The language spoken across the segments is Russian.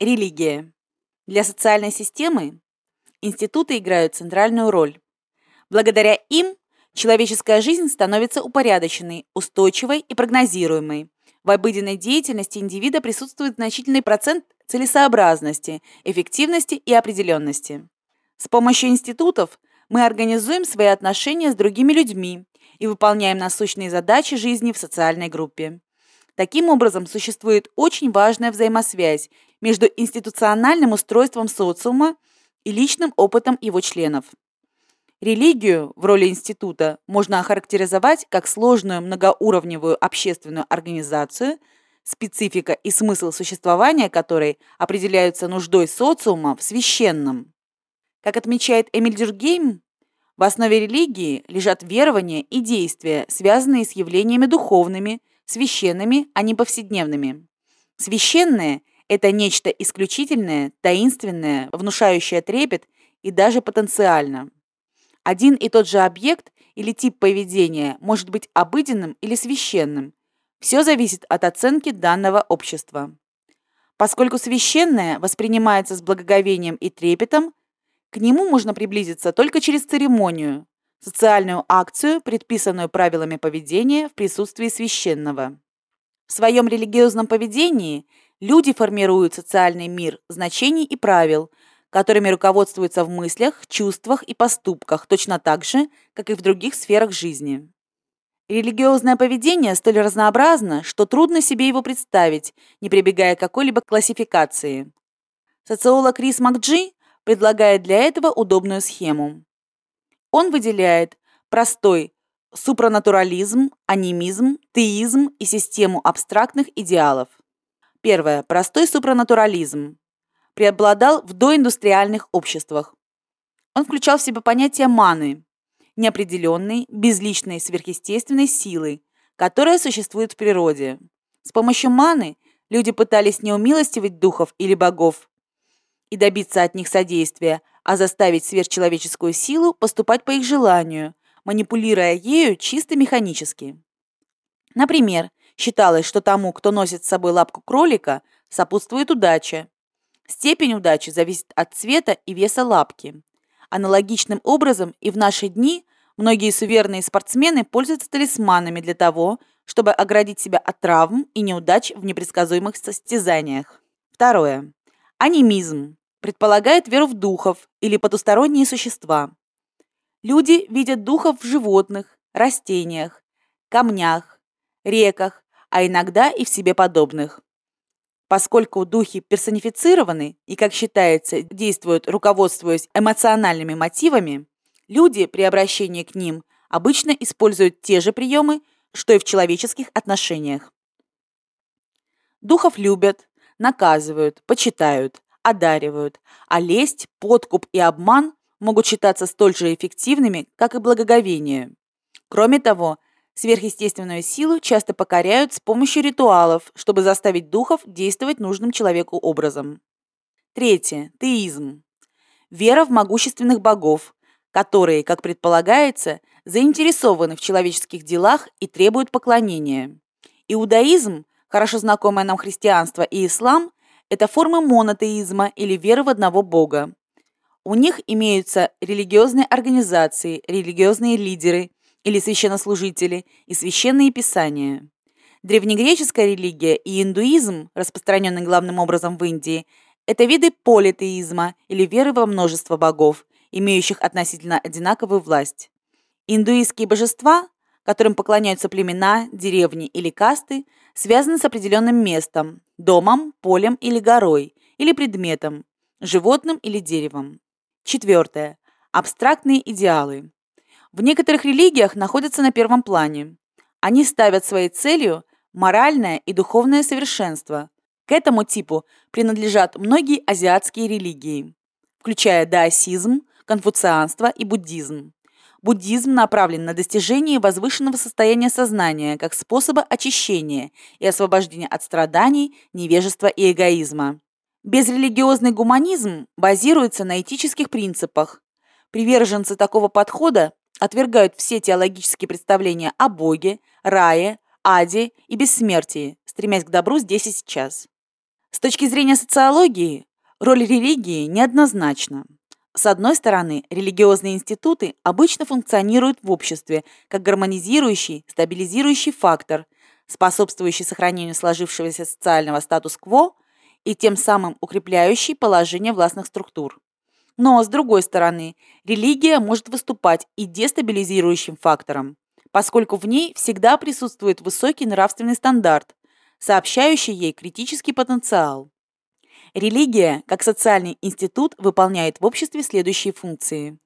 Религия. Для социальной системы институты играют центральную роль. Благодаря им человеческая жизнь становится упорядоченной, устойчивой и прогнозируемой. В обыденной деятельности индивида присутствует значительный процент целесообразности, эффективности и определенности. С помощью институтов мы организуем свои отношения с другими людьми и выполняем насущные задачи жизни в социальной группе. Таким образом, существует очень важная взаимосвязь между институциональным устройством социума и личным опытом его членов. Религию в роли института можно охарактеризовать как сложную многоуровневую общественную организацию, специфика и смысл существования которой определяются нуждой социума в священном. Как отмечает Эмиль Дюргейм, в основе религии лежат верования и действия, связанные с явлениями духовными, священными, а не повседневными. Священное – это нечто исключительное, таинственное, внушающее трепет и даже потенциально. Один и тот же объект или тип поведения может быть обыденным или священным. Все зависит от оценки данного общества. Поскольку священное воспринимается с благоговением и трепетом, к нему можно приблизиться только через церемонию, социальную акцию, предписанную правилами поведения в присутствии священного. В своем религиозном поведении люди формируют социальный мир значений и правил, которыми руководствуются в мыслях, чувствах и поступках, точно так же, как и в других сферах жизни. Религиозное поведение столь разнообразно, что трудно себе его представить, не прибегая к какой-либо классификации. Социолог Крис Макджи предлагает для этого удобную схему. Он выделяет простой супранатурализм, анимизм, теизм и систему абстрактных идеалов. Первое. Простой супранатурализм. Преобладал в доиндустриальных обществах. Он включал в себя понятие маны, неопределенной, безличной сверхъестественной силы, которая существует в природе. С помощью маны люди пытались не умилостивить духов или богов, и добиться от них содействия, а заставить сверхчеловеческую силу поступать по их желанию, манипулируя ею чисто механически. Например, считалось, что тому, кто носит с собой лапку кролика, сопутствует удача. Степень удачи зависит от цвета и веса лапки. Аналогичным образом и в наши дни многие суверенные спортсмены пользуются талисманами для того, чтобы оградить себя от травм и неудач в непредсказуемых состязаниях. Второе. Анимизм предполагает веру в духов или потусторонние существа. Люди видят духов в животных, растениях, камнях, реках, а иногда и в себе подобных. Поскольку духи персонифицированы и, как считается, действуют руководствуясь эмоциональными мотивами, люди при обращении к ним обычно используют те же приемы, что и в человеческих отношениях. Духов любят, наказывают, почитают, одаривают, а лесть, подкуп и обман могут считаться столь же эффективными, как и благоговение. Кроме того, сверхъестественную силу часто покоряют с помощью ритуалов, чтобы заставить духов действовать нужным человеку образом. Третье. Теизм. Вера в могущественных богов, которые, как предполагается, заинтересованы в человеческих делах и требуют поклонения. Иудаизм Хорошо знакомое нам христианство и ислам – это формы монотеизма или веры в одного Бога. У них имеются религиозные организации, религиозные лидеры или священнослужители и священные писания. Древнегреческая религия и индуизм, распространенный главным образом в Индии, это виды политеизма или веры во множество богов, имеющих относительно одинаковую власть. Индуистские божества которым поклоняются племена, деревни или касты, связаны с определенным местом, домом, полем или горой, или предметом, животным или деревом. Четвертое. Абстрактные идеалы. В некоторых религиях находятся на первом плане. Они ставят своей целью моральное и духовное совершенство. К этому типу принадлежат многие азиатские религии, включая даосизм, конфуцианство и буддизм. Буддизм направлен на достижение возвышенного состояния сознания как способа очищения и освобождения от страданий, невежества и эгоизма. Безрелигиозный гуманизм базируется на этических принципах. Приверженцы такого подхода отвергают все теологические представления о Боге, рае, аде и бессмертии, стремясь к добру здесь и сейчас. С точки зрения социологии, роль религии неоднозначна. С одной стороны, религиозные институты обычно функционируют в обществе как гармонизирующий, стабилизирующий фактор, способствующий сохранению сложившегося социального статус-кво и тем самым укрепляющий положение властных структур. Но, с другой стороны, религия может выступать и дестабилизирующим фактором, поскольку в ней всегда присутствует высокий нравственный стандарт, сообщающий ей критический потенциал. Религия, как социальный институт, выполняет в обществе следующие функции.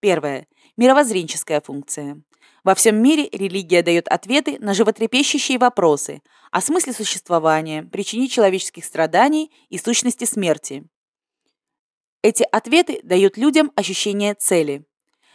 Первое. Мировоззренческая функция. Во всем мире религия дает ответы на животрепещущие вопросы о смысле существования, причине человеческих страданий и сущности смерти. Эти ответы дают людям ощущение цели.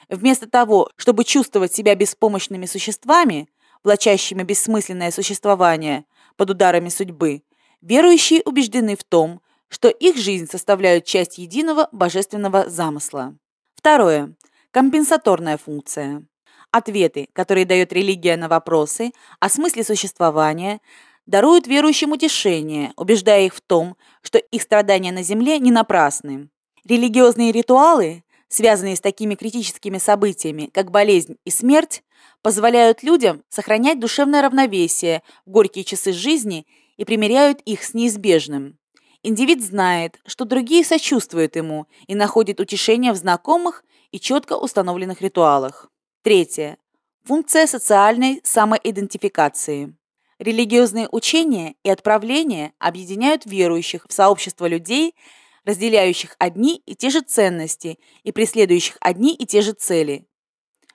Вместо того, чтобы чувствовать себя беспомощными существами, влачащими бессмысленное существование под ударами судьбы, верующие убеждены в том, что их жизнь составляет часть единого божественного замысла. Второе. Компенсаторная функция. Ответы, которые дает религия на вопросы о смысле существования, даруют верующим утешение, убеждая их в том, что их страдания на земле не напрасны. Религиозные ритуалы, связанные с такими критическими событиями, как болезнь и смерть, позволяют людям сохранять душевное равновесие в горькие часы жизни и примиряют их с неизбежным. Индивид знает, что другие сочувствуют ему и находит утешение в знакомых и четко установленных ритуалах. Третье. Функция социальной самоидентификации. Религиозные учения и отправления объединяют верующих в сообщество людей – разделяющих одни и те же ценности и преследующих одни и те же цели.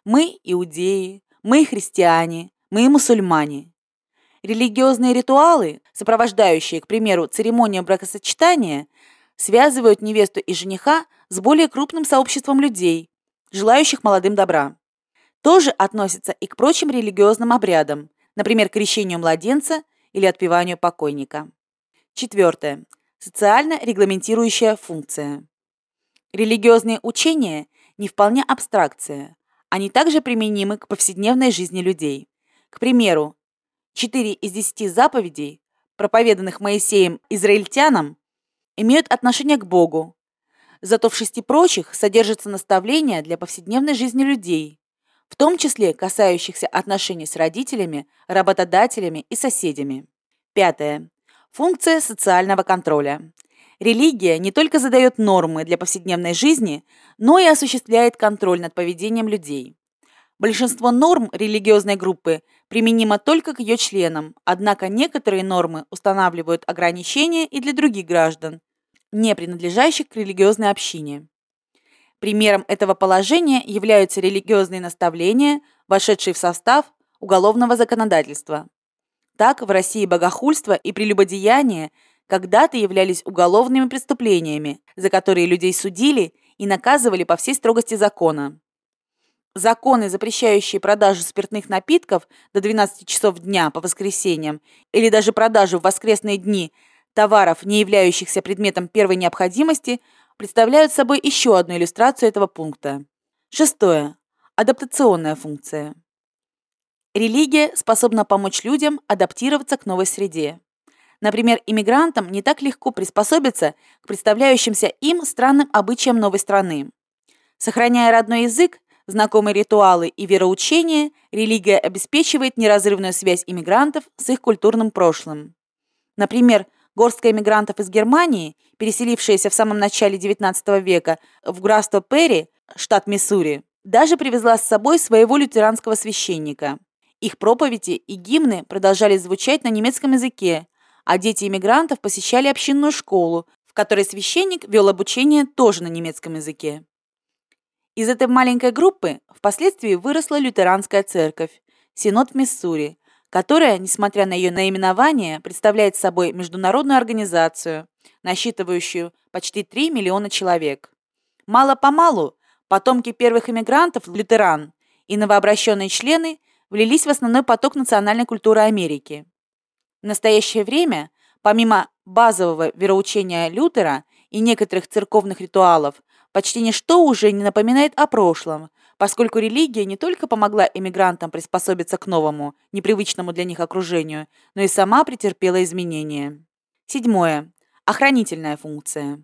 Мы – иудеи, мы – христиане, мы – мусульмане. Религиозные ритуалы, сопровождающие, к примеру, церемонию бракосочетания, связывают невесту и жениха с более крупным сообществом людей, желающих молодым добра. Тоже относится и к прочим религиозным обрядам, например, крещению младенца или отпеванию покойника. Четвертое. Социально регламентирующая функция. Религиозные учения не вполне абстракция. Они также применимы к повседневной жизни людей. К примеру, 4 из 10 заповедей, проповеданных Моисеем израильтянам, имеют отношение к Богу. Зато в шести прочих содержатся наставления для повседневной жизни людей, в том числе касающихся отношений с родителями, работодателями и соседями. Пятое. Функция социального контроля. Религия не только задает нормы для повседневной жизни, но и осуществляет контроль над поведением людей. Большинство норм религиозной группы применимо только к ее членам, однако некоторые нормы устанавливают ограничения и для других граждан, не принадлежащих к религиозной общине. Примером этого положения являются религиозные наставления, вошедшие в состав уголовного законодательства. Так, в России богохульство и прелюбодеяние когда-то являлись уголовными преступлениями, за которые людей судили и наказывали по всей строгости закона. Законы, запрещающие продажу спиртных напитков до 12 часов дня по воскресеньям или даже продажу в воскресные дни товаров, не являющихся предметом первой необходимости, представляют собой еще одну иллюстрацию этого пункта. Шестое. Адаптационная функция. Религия способна помочь людям адаптироваться к новой среде. Например, иммигрантам не так легко приспособиться к представляющимся им странным обычаям новой страны. Сохраняя родной язык, знакомые ритуалы и вероучения, религия обеспечивает неразрывную связь иммигрантов с их культурным прошлым. Например, горстка иммигрантов из Германии, переселившаяся в самом начале XIX века в графство Перри, штат Миссури, даже привезла с собой своего лютеранского священника. Их проповеди и гимны продолжали звучать на немецком языке, а дети иммигрантов посещали общинную школу, в которой священник вел обучение тоже на немецком языке. Из этой маленькой группы впоследствии выросла лютеранская церковь, Синод в Миссури, которая, несмотря на ее наименование, представляет собой международную организацию, насчитывающую почти 3 миллиона человек. Мало-помалу потомки первых иммигрантов, лютеран, и новообращенные члены – влились в основной поток национальной культуры Америки. В настоящее время, помимо базового вероучения Лютера и некоторых церковных ритуалов, почти ничто уже не напоминает о прошлом, поскольку религия не только помогла эмигрантам приспособиться к новому, непривычному для них окружению, но и сама претерпела изменения. Седьмое. охранительная функция.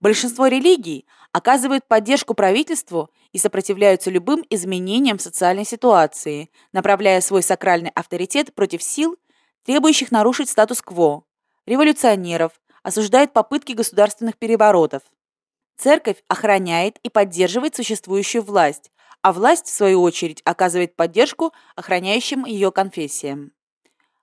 Большинство религий оказывают поддержку правительству и сопротивляются любым изменениям социальной ситуации, направляя свой сакральный авторитет против сил, требующих нарушить статус-кво, революционеров, осуждает попытки государственных переворотов. Церковь охраняет и поддерживает существующую власть, а власть, в свою очередь, оказывает поддержку охраняющим ее конфессиям.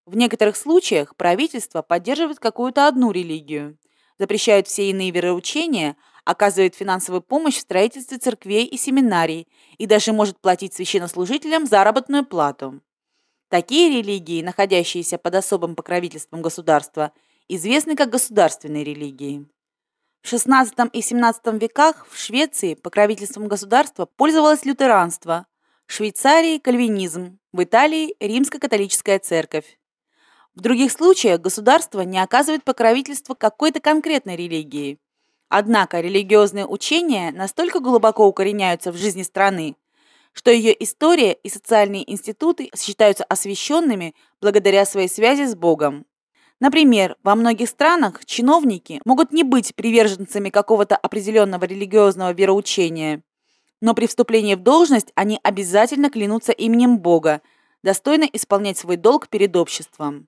В некоторых случаях правительство поддерживает какую-то одну религию, запрещает все иные вероучения, оказывает финансовую помощь в строительстве церквей и семинарий и даже может платить священнослужителям заработную плату. Такие религии, находящиеся под особым покровительством государства, известны как государственные религии. В XVI и XVII веках в Швеции покровительством государства пользовалось лютеранство, в Швейцарии – кальвинизм, в Италии – римско-католическая церковь. В других случаях государство не оказывает покровительства какой-то конкретной религии. Однако религиозные учения настолько глубоко укореняются в жизни страны, что ее история и социальные институты считаются освященными благодаря своей связи с Богом. Например, во многих странах чиновники могут не быть приверженцами какого-то определенного религиозного вероучения, но при вступлении в должность они обязательно клянутся именем Бога, достойно исполнять свой долг перед обществом.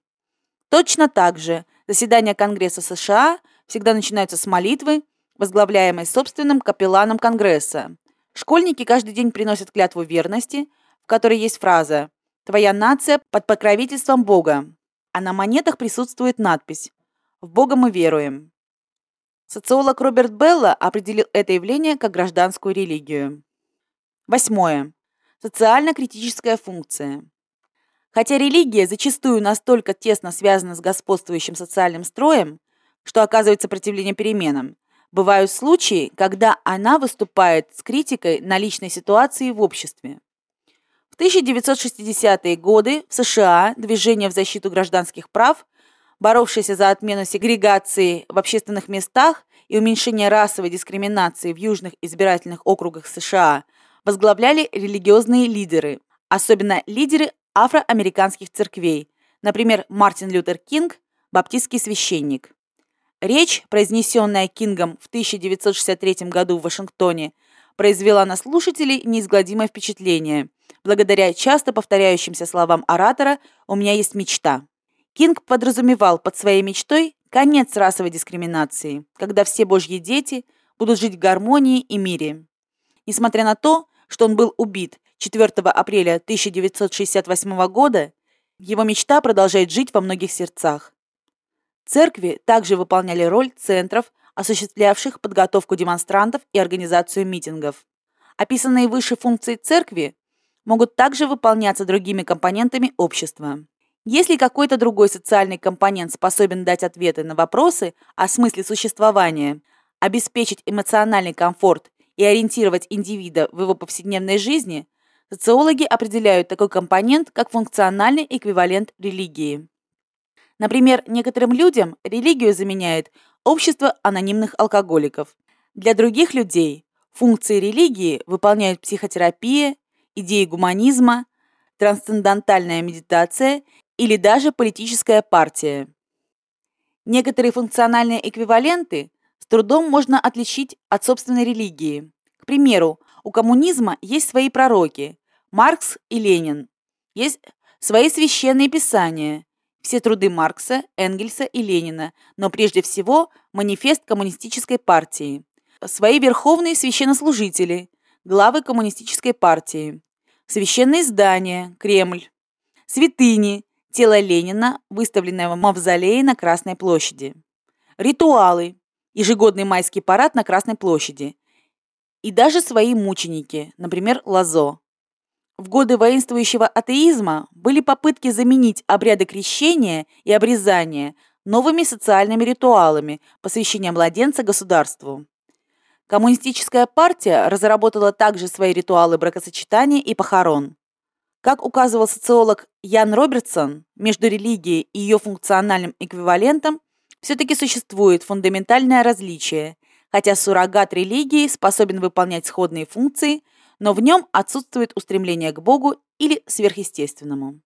Точно так же заседания Конгресса США всегда начинаются с молитвы, возглавляемой собственным капелланом Конгресса. Школьники каждый день приносят клятву верности, в которой есть фраза «Твоя нация под покровительством Бога», а на монетах присутствует надпись «В Бога мы веруем». Социолог Роберт Белла определил это явление как гражданскую религию. Восьмое. Социально-критическая функция. Хотя религия зачастую настолько тесно связана с господствующим социальным строем, что оказывает сопротивление переменам, бывают случаи, когда она выступает с критикой на личной ситуации в обществе. В 1960-е годы в США движение в защиту гражданских прав, боровшееся за отмену сегрегации в общественных местах и уменьшение расовой дискриминации в южных избирательных округах США, возглавляли религиозные лидеры, особенно лидеры афроамериканских церквей, например, Мартин Лютер Кинг, баптистский священник. Речь, произнесенная Кингом в 1963 году в Вашингтоне, произвела на слушателей неизгладимое впечатление. Благодаря часто повторяющимся словам оратора «У меня есть мечта». Кинг подразумевал под своей мечтой конец расовой дискриминации, когда все божьи дети будут жить в гармонии и мире. Несмотря на то, что он был убит 4 апреля 1968 года, его мечта продолжает жить во многих сердцах. Церкви также выполняли роль центров, осуществлявших подготовку демонстрантов и организацию митингов. Описанные выше функции церкви могут также выполняться другими компонентами общества. Если какой-то другой социальный компонент способен дать ответы на вопросы о смысле существования, обеспечить эмоциональный комфорт и ориентировать индивида в его повседневной жизни, Социологи определяют такой компонент как функциональный эквивалент религии. Например, некоторым людям религию заменяет общество анонимных алкоголиков. Для других людей функции религии выполняют психотерапия, идеи гуманизма, трансцендентальная медитация или даже политическая партия. Некоторые функциональные эквиваленты с трудом можно отличить от собственной религии. К примеру, у коммунизма есть свои пророки, Маркс и Ленин. Есть свои священные писания, все труды Маркса, Энгельса и Ленина, но прежде всего манифест коммунистической партии, свои верховные священнослужители, главы коммунистической партии, священные здания, Кремль, святыни, тело Ленина, выставленное в мавзолее на Красной площади, ритуалы, ежегодный майский парад на Красной площади. И даже свои мученики, например, Лазо. В годы воинствующего атеизма были попытки заменить обряды крещения и обрезания новыми социальными ритуалами посвящения младенца государству. Коммунистическая партия разработала также свои ритуалы бракосочетания и похорон. Как указывал социолог Ян Робертсон, между религией и ее функциональным эквивалентом все-таки существует фундаментальное различие, хотя суррогат религии способен выполнять сходные функции – но в нем отсутствует устремление к Богу или сверхъестественному.